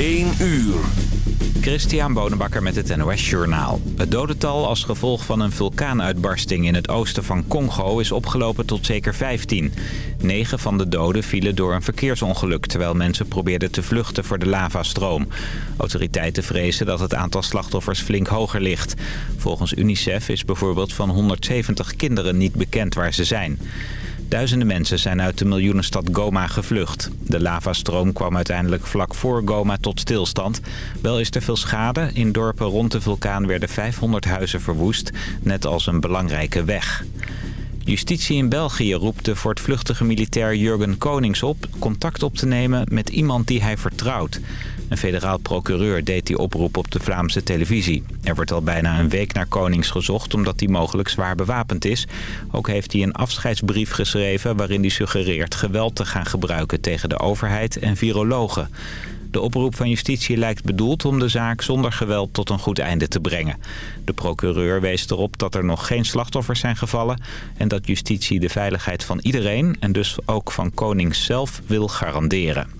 1 uur. Christian Bonenbakker met het NOS Journaal. Het dodental als gevolg van een vulkaanuitbarsting in het oosten van Congo is opgelopen tot zeker 15. Negen van de doden vielen door een verkeersongeluk... terwijl mensen probeerden te vluchten voor de lavastroom. Autoriteiten vrezen dat het aantal slachtoffers flink hoger ligt. Volgens UNICEF is bijvoorbeeld van 170 kinderen niet bekend waar ze zijn. Duizenden mensen zijn uit de miljoenenstad Goma gevlucht. De lavastroom kwam uiteindelijk vlak voor Goma tot stilstand. Wel is er veel schade. In dorpen rond de vulkaan werden 500 huizen verwoest, net als een belangrijke weg. Justitie in België roept de voortvluchtige militair Jurgen Konings op... contact op te nemen met iemand die hij vertrouwt. Een federaal procureur deed die oproep op de Vlaamse televisie. Er wordt al bijna een week naar Konings gezocht omdat hij mogelijk zwaar bewapend is. Ook heeft hij een afscheidsbrief geschreven waarin hij suggereert geweld te gaan gebruiken tegen de overheid en virologen. De oproep van justitie lijkt bedoeld om de zaak zonder geweld tot een goed einde te brengen. De procureur wees erop dat er nog geen slachtoffers zijn gevallen... en dat justitie de veiligheid van iedereen en dus ook van Konings zelf wil garanderen.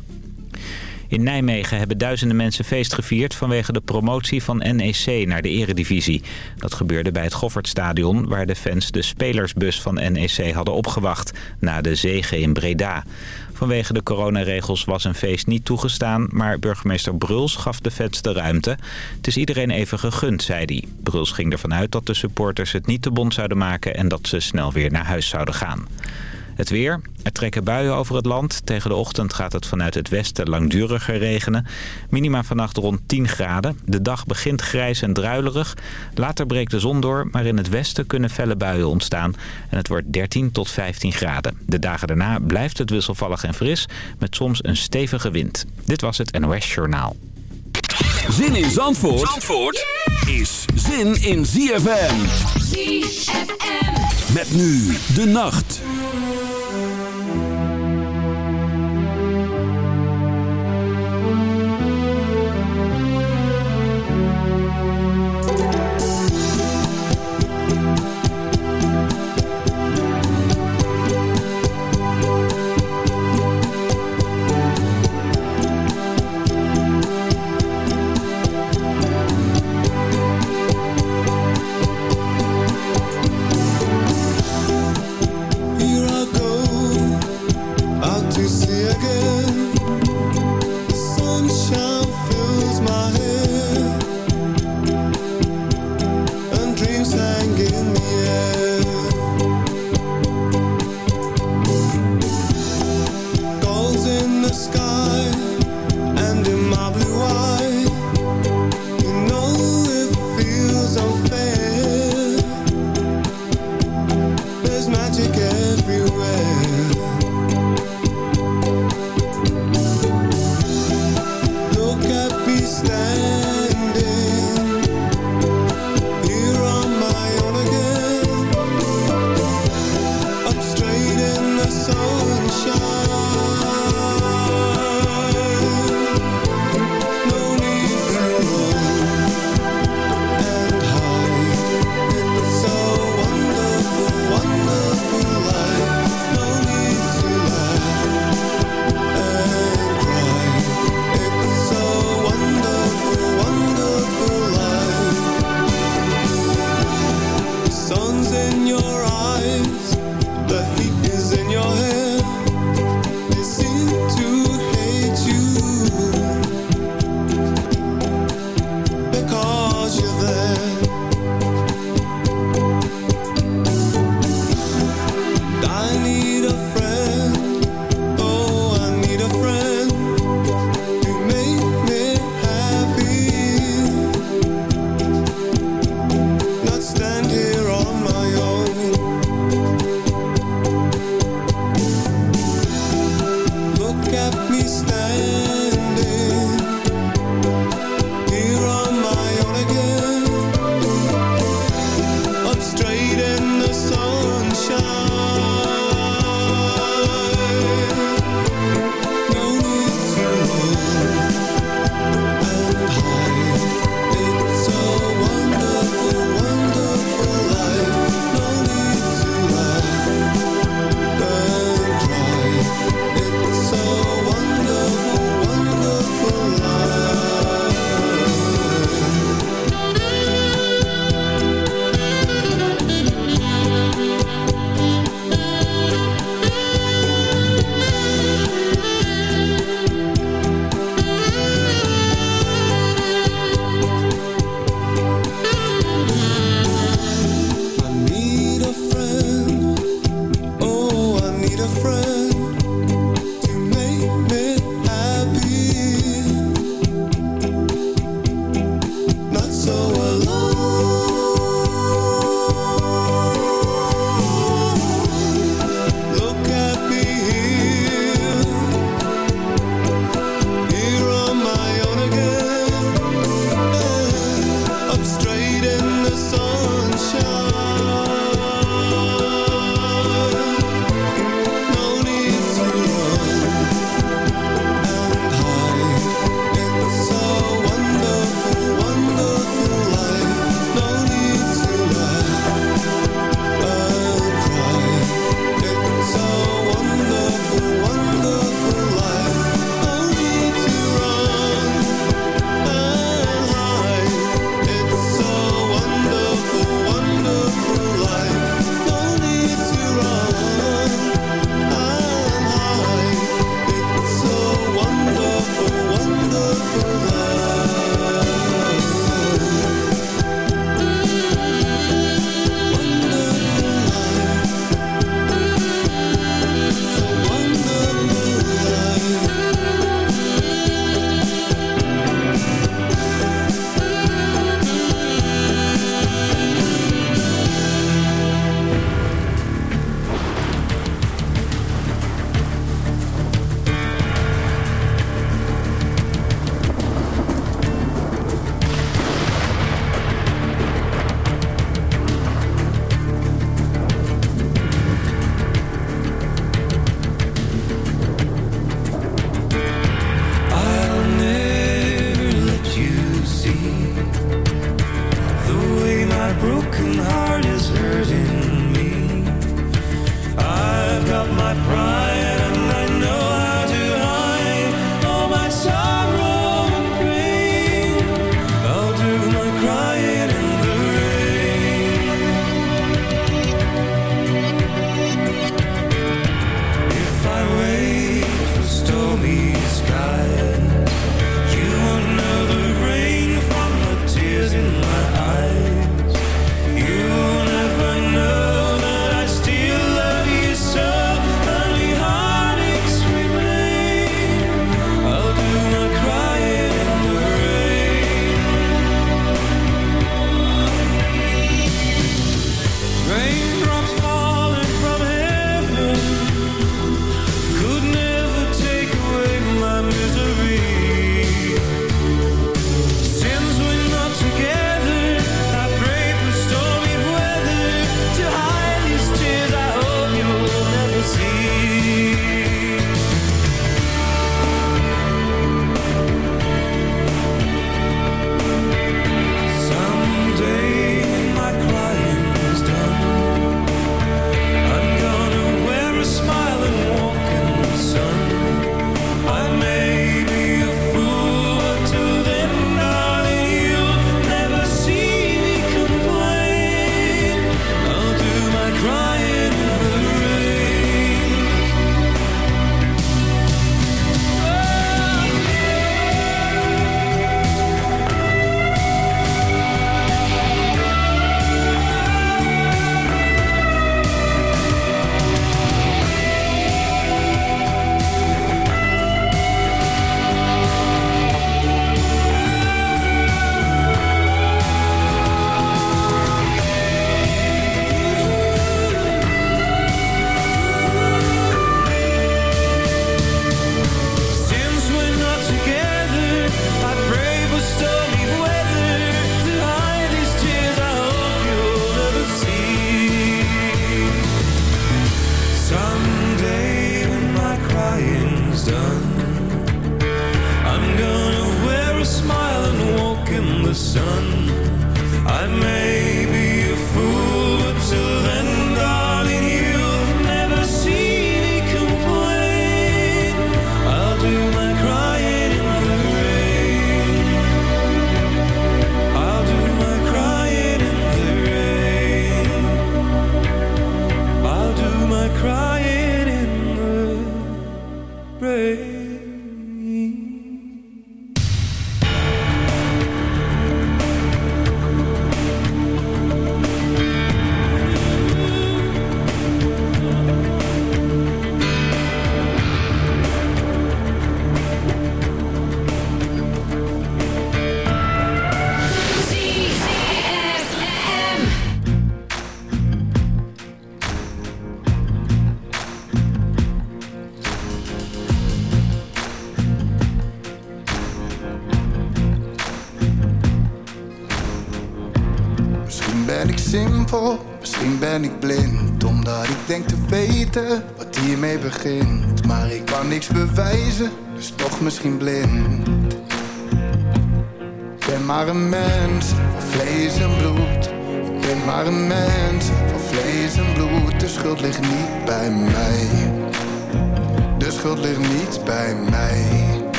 In Nijmegen hebben duizenden mensen feest gevierd vanwege de promotie van NEC naar de eredivisie. Dat gebeurde bij het Goffertstadion waar de fans de spelersbus van NEC hadden opgewacht na de zege in Breda. Vanwege de coronaregels was een feest niet toegestaan, maar burgemeester Bruls gaf de fans de ruimte. Het is iedereen even gegund, zei hij. Bruls ging ervan uit dat de supporters het niet te bond zouden maken en dat ze snel weer naar huis zouden gaan. Het weer. Er trekken buien over het land. Tegen de ochtend gaat het vanuit het westen langduriger regenen. Minima vannacht rond 10 graden. De dag begint grijs en druilerig. Later breekt de zon door, maar in het westen kunnen felle buien ontstaan. En het wordt 13 tot 15 graden. De dagen daarna blijft het wisselvallig en fris, met soms een stevige wind. Dit was het NOS Journaal. Zin in Zandvoort, Zandvoort is zin in ZFM. ZFM. Met nu de nacht.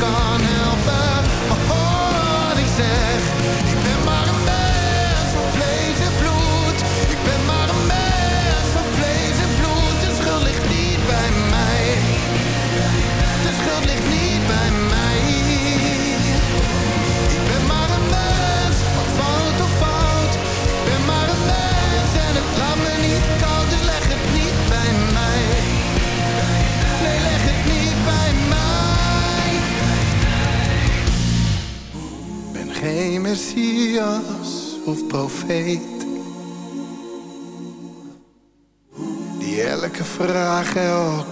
gone.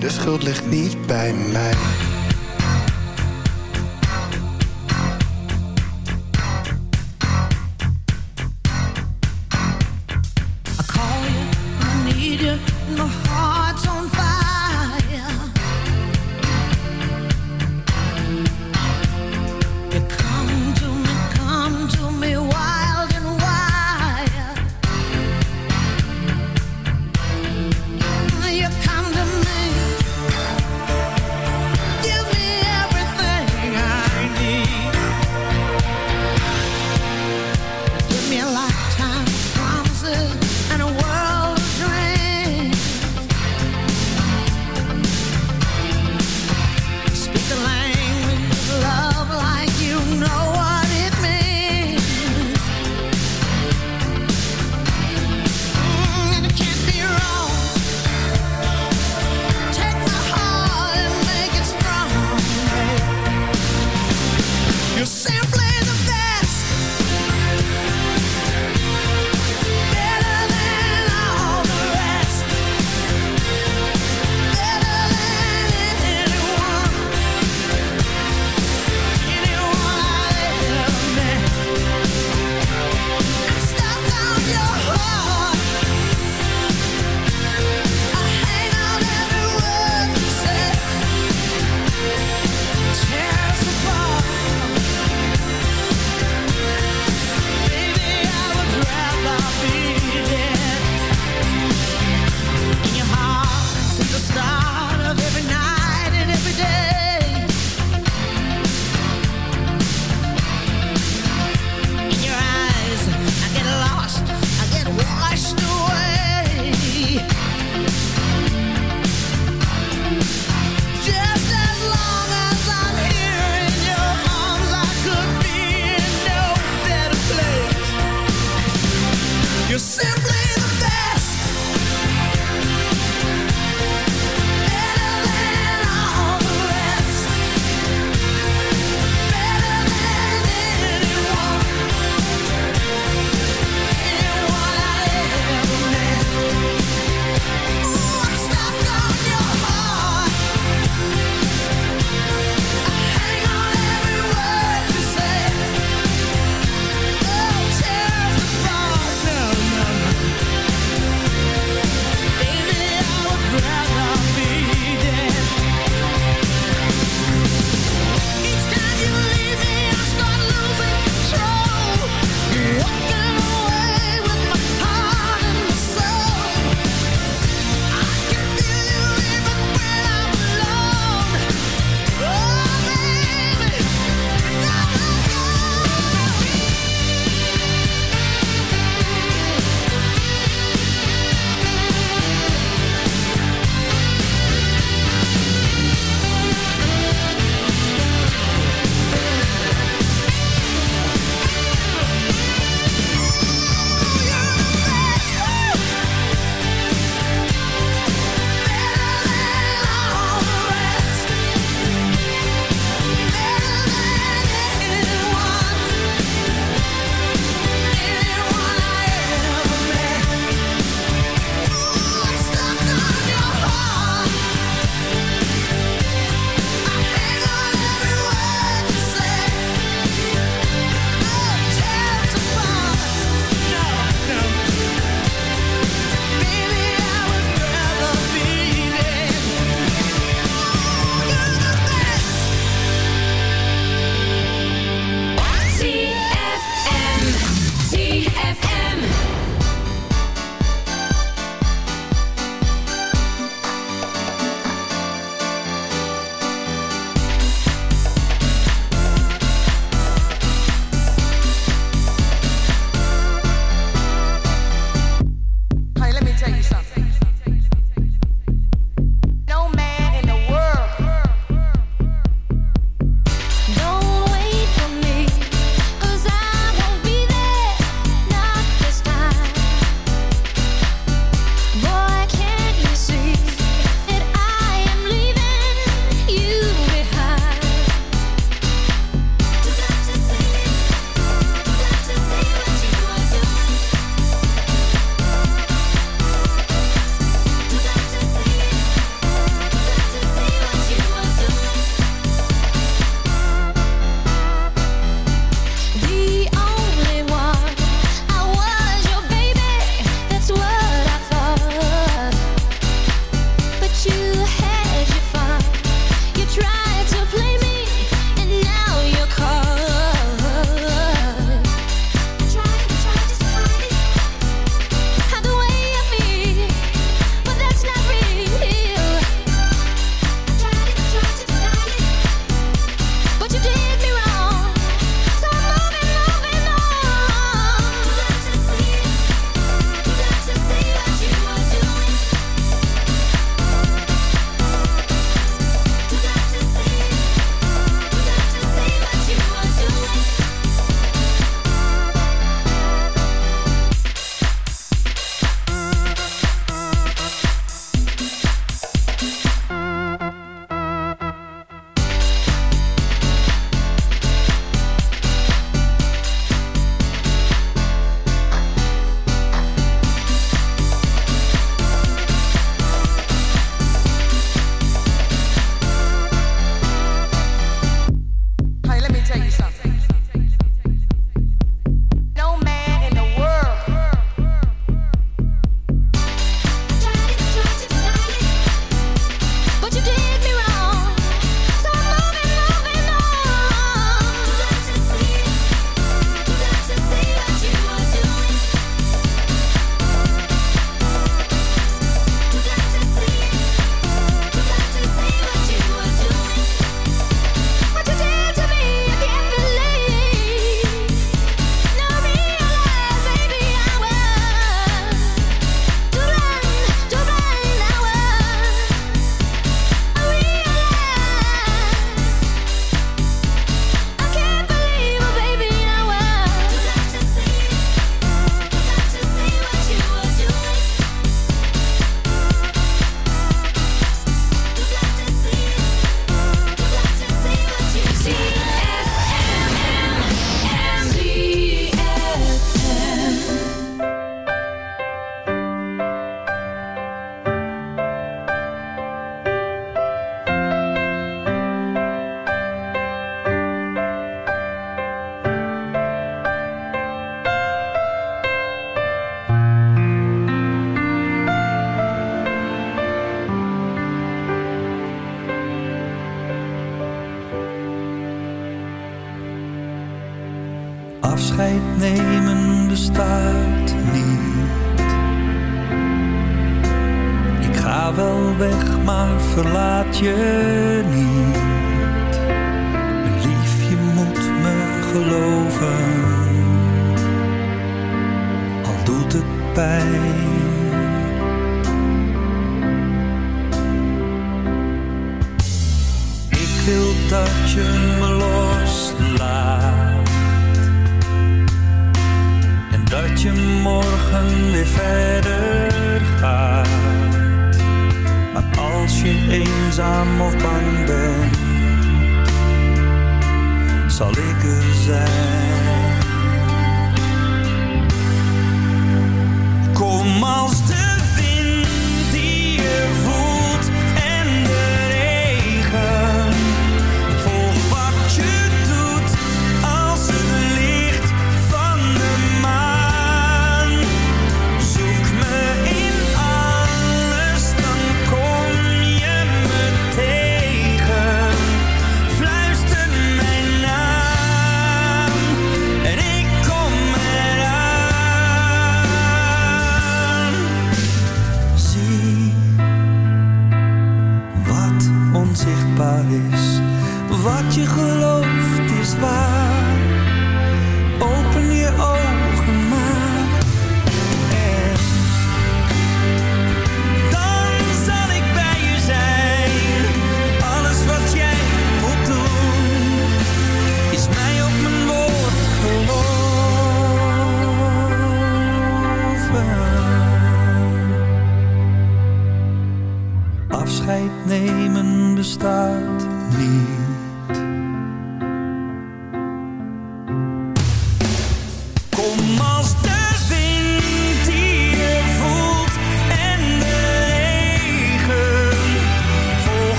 De schuld ligt niet bij mij.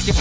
basket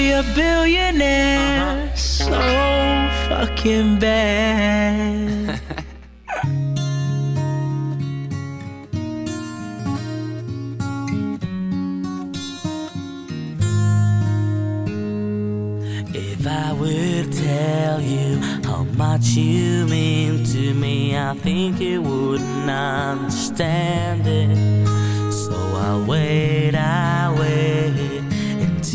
Be a billionaire so fucking bad. If I would tell you how much you mean to me, I think you wouldn't understand it.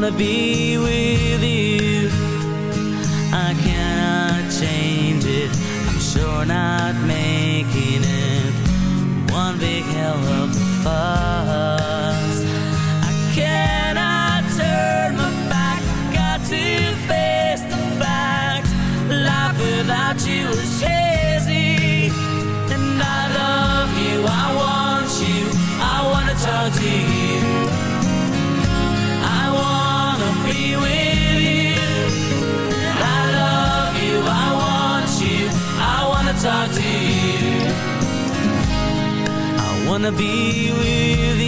wanna be with you. I cannot change it. I'm sure not wanna be with you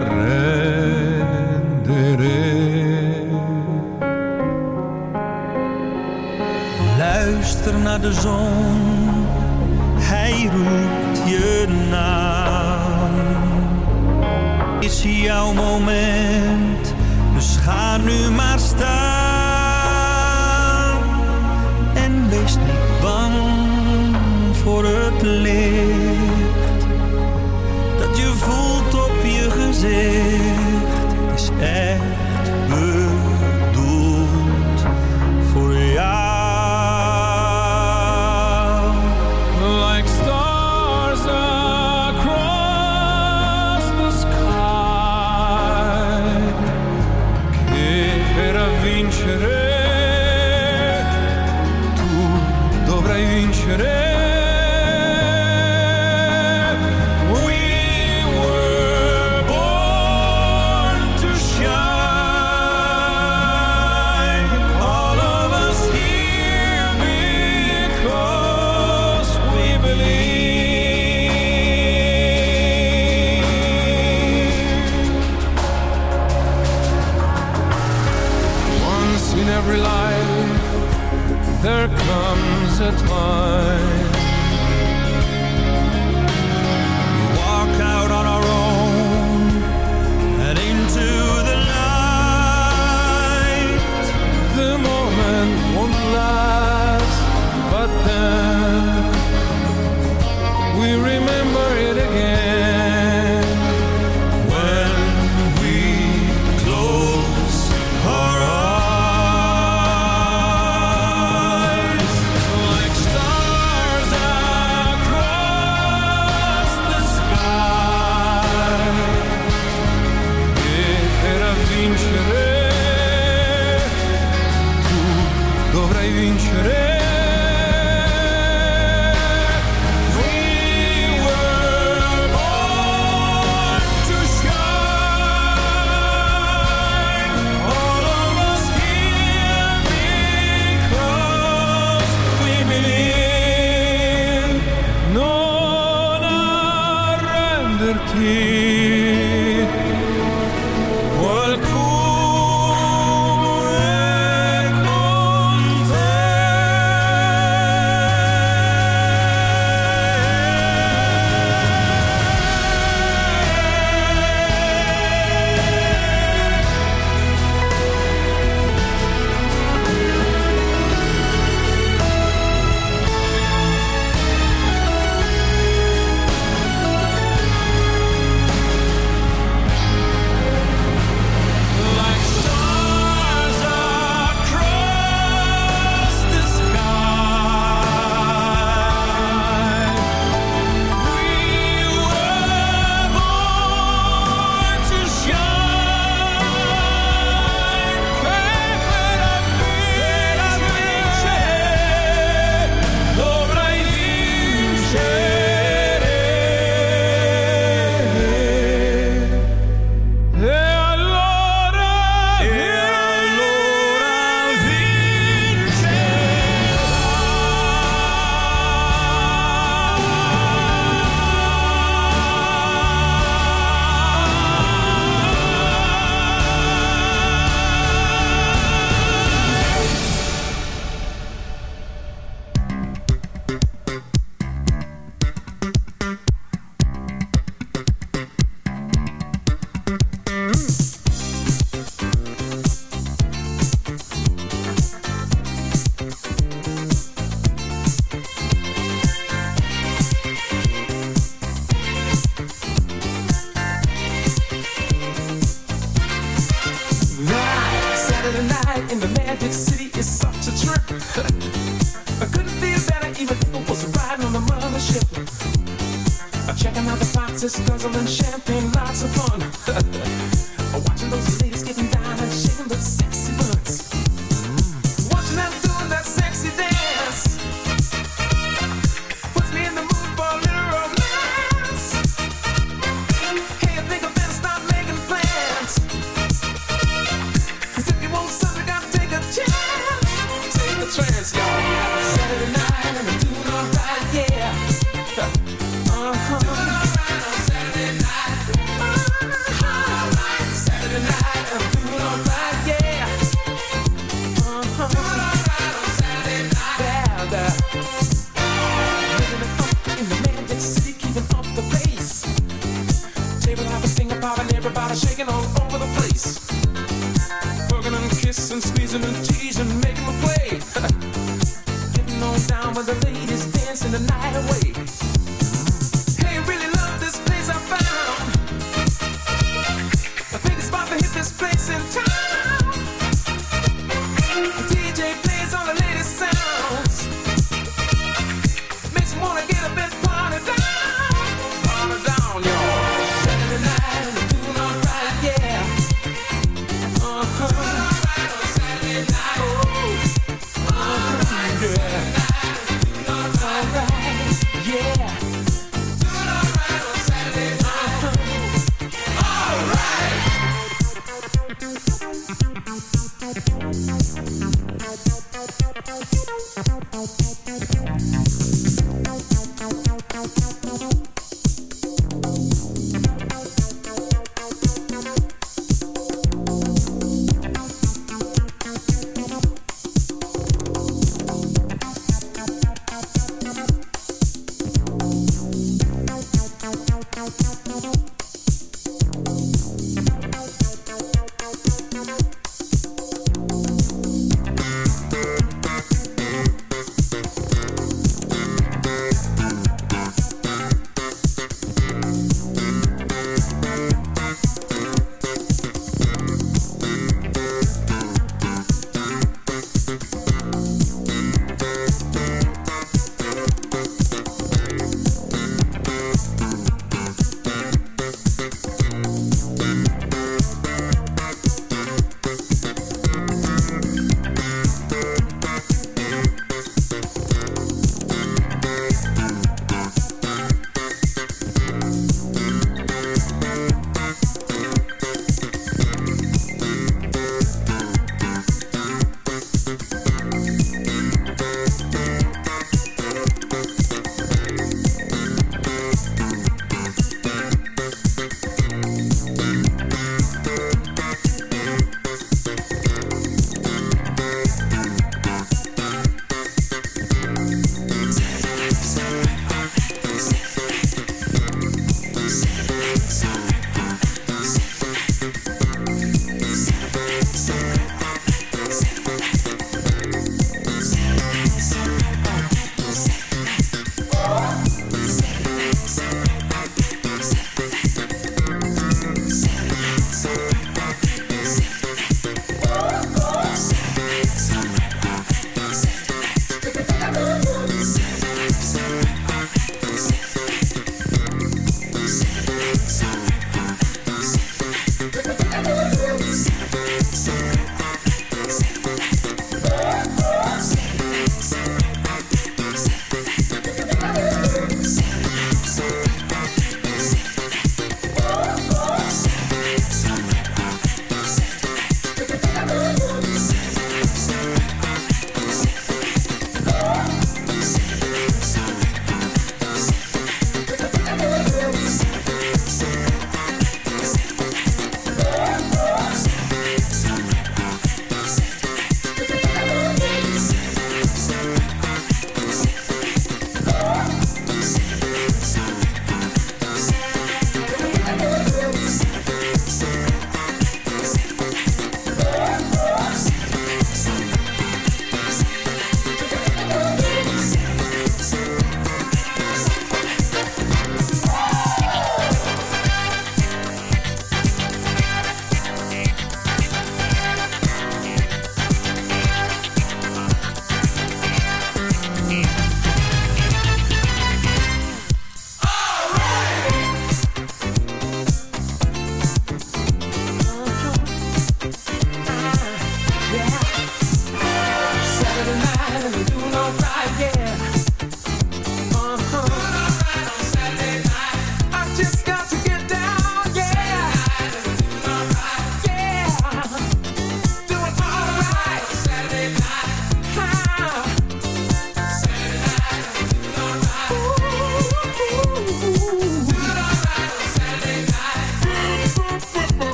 de zon. Hij roept je naam. Is jouw moment?